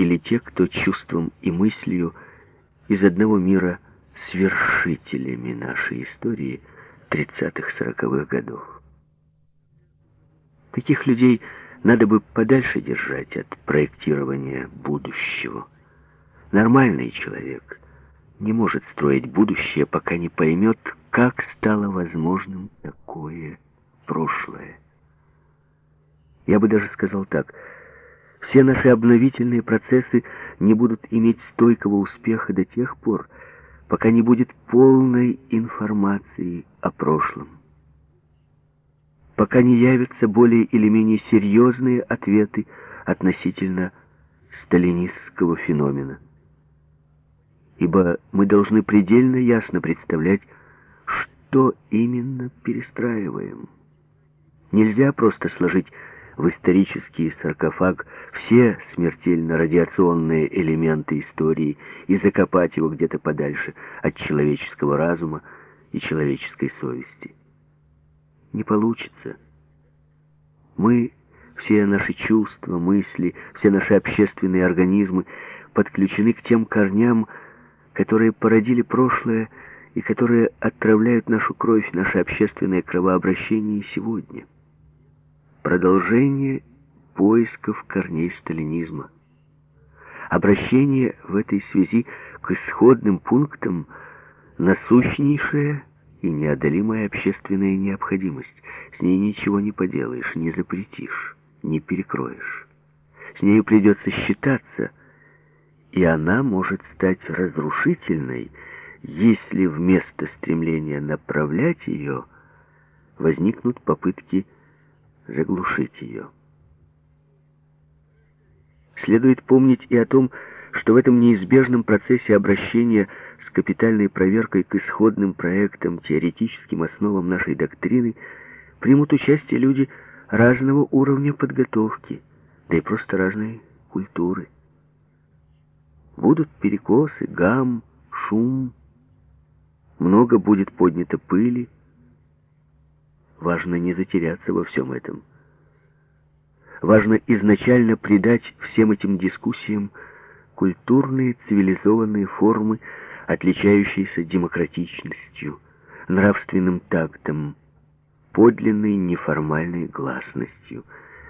или те, кто чувством и мыслью из одного мира свершителями нашей истории 30-40-х годов. Таких людей надо бы подальше держать от проектирования будущего. Нормальный человек не может строить будущее, пока не поймет, как стало возможным такое прошлое. Я бы даже сказал так. Все наши обновительные процессы не будут иметь стойкого успеха до тех пор, пока не будет полной информации о прошлом. Пока не явятся более или менее серьезные ответы относительно сталинистского феномена. Ибо мы должны предельно ясно представлять, что именно перестраиваем. Нельзя просто сложить в исторический саркофаг все смертельно радиационные элементы истории и закопать его где-то подальше от человеческого разума и человеческой совести. Не получится. Мы, все наши чувства, мысли, все наши общественные организмы подключены к тем корням, которые породили прошлое и которые отравляют нашу кровь, наше общественное кровообращение сегодня продолжение поисков корней сталинизма. Обращение в этой связи к исходным пунктам насущнейшая и неодолимая общественная необходимость. С ней ничего не поделаешь, не запретишь, не перекроешь. С нею придется считаться, и она может стать разрушительной, если вместо стремления направлять ее возникнут попытки заглушить ее. Следует помнить и о том, что в этом неизбежном процессе обращения с капитальной проверкой к исходным проектам, теоретическим основам нашей доктрины примут участие люди разного уровня подготовки, да и просто разной культуры. Будут перекосы, гам, шум, много будет поднято пыли, Важно не затеряться во всем этом. Важно изначально придать всем этим дискуссиям культурные цивилизованные формы, отличающиеся демократичностью, нравственным тактом, подлинной неформальной гласностью,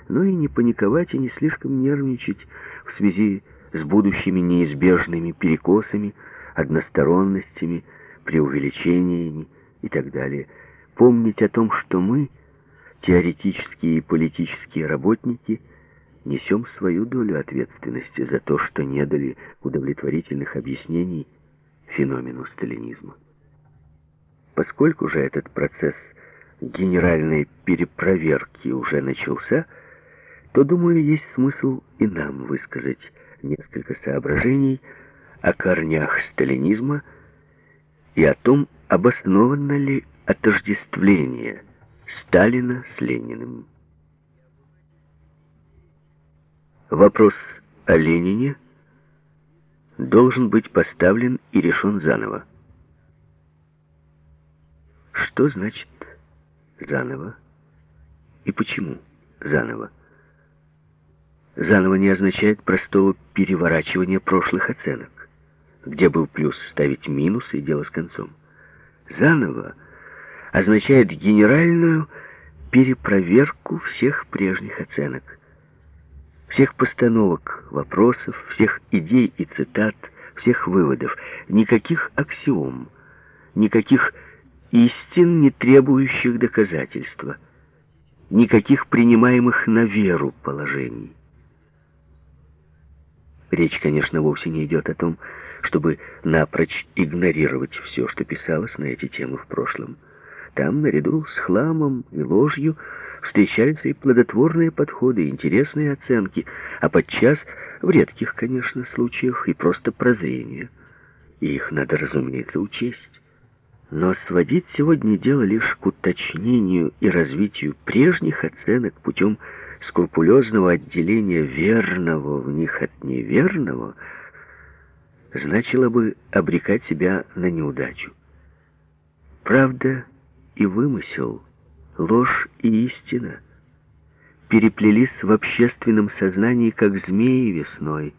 но и не паниковать и не слишком нервничать в связи с будущими неизбежными перекосами, односторонностями, преувеличениями и так далее – помнить о том, что мы, теоретические и политические работники, несем свою долю ответственности за то, что не дали удовлетворительных объяснений феномену сталинизма. Поскольку же этот процесс генеральной перепроверки уже начался, то, думаю, есть смысл и нам высказать несколько соображений о корнях сталинизма и о том, обоснованно ли отождествление Сталина с Лениным. Вопрос о Ленине должен быть поставлен и решен заново. Что значит заново и почему заново? Заново не означает простого переворачивания прошлых оценок. Где был плюс, ставить минус и дело с концом. Заново — означает генеральную перепроверку всех прежних оценок, всех постановок вопросов, всех идей и цитат, всех выводов, никаких аксиом, никаких истин, не требующих доказательства, никаких принимаемых на веру положений. Речь, конечно, вовсе не идет о том, чтобы напрочь игнорировать все, что писалось на эти темы в прошлом. Там, наряду с хламом и ложью, встречаются и плодотворные подходы, интересные оценки, а подчас, в редких, конечно, случаях, и просто прозрение. И их надо, разумеется, учесть. Но сводить сегодня дело лишь к уточнению и развитию прежних оценок путем скрупулезного отделения верного в них от неверного значило бы обрекать себя на неудачу. Правда и вымысел, ложь и истина переплелись в общественном сознании, как змеи весной,